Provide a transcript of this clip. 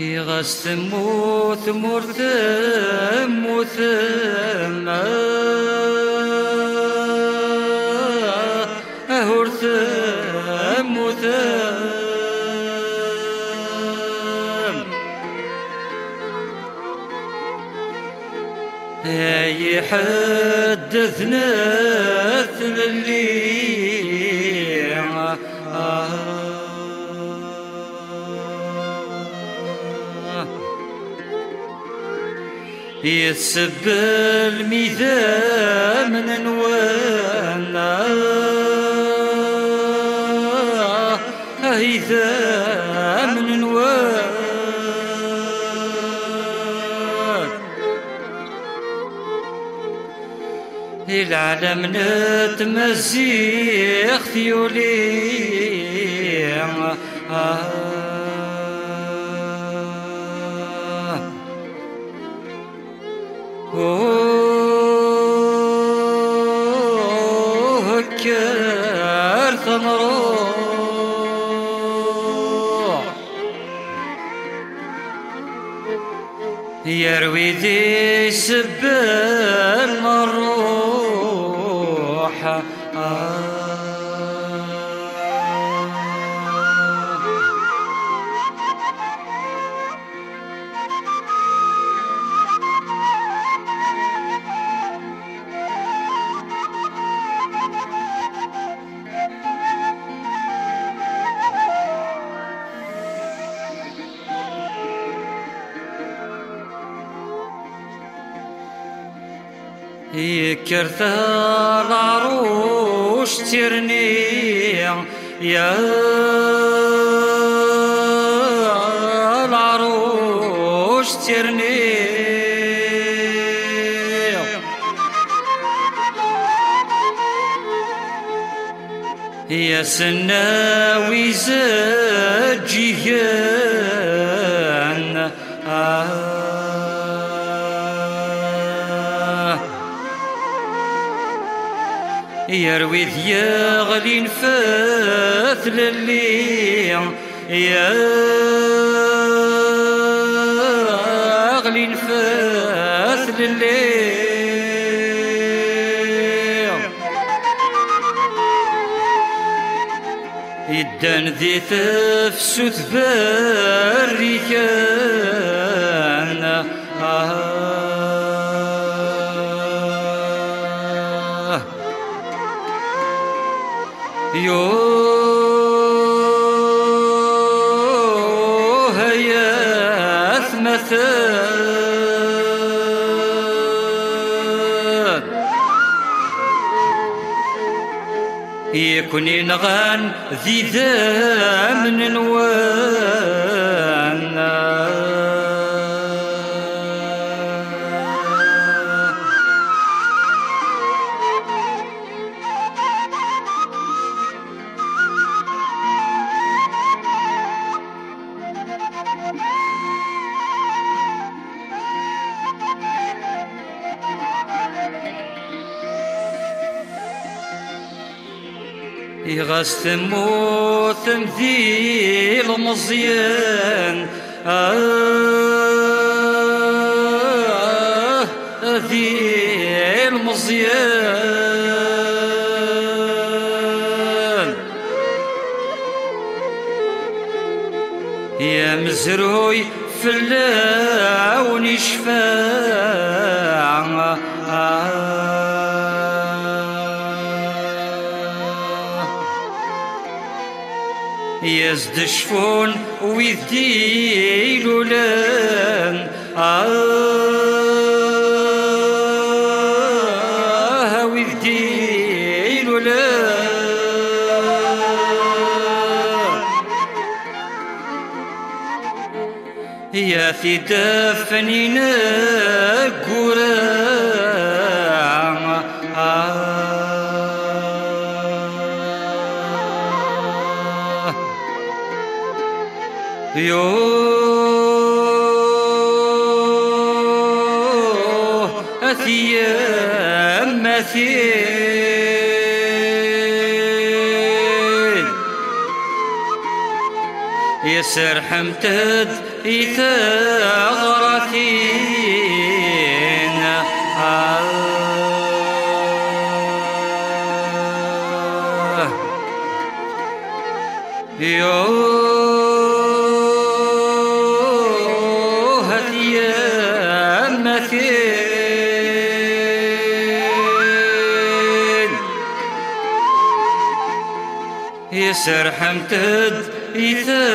يغس تموت مرثم مثم أهرثم مثم يحدثنا ثملي يسب الميثام من نوانا هيثا من نوان العالم نتمزيخ ثيولي آه وهكر ثمروح يروي ذي سب المروح آه يكرث العروش ترني يا العروش ترني يا سناوي زجيان. آه. يروي يغلي نفاث للي يا غلي نفاث للي يدان ذي تفسوت بريكان آه. يو هيا مثل يكون ينغان ذي ذا من نوانا يغس تموت تمثيل مزيان آه ذي المزيان يا مزروي في اللون يشفع يزد شفون ويذدي لولان آه ويذدي لولان يا في قرام يوه أثيام مثيل يسر حمتد يثغرتين آه. يوه يسر حمتد يثغرتين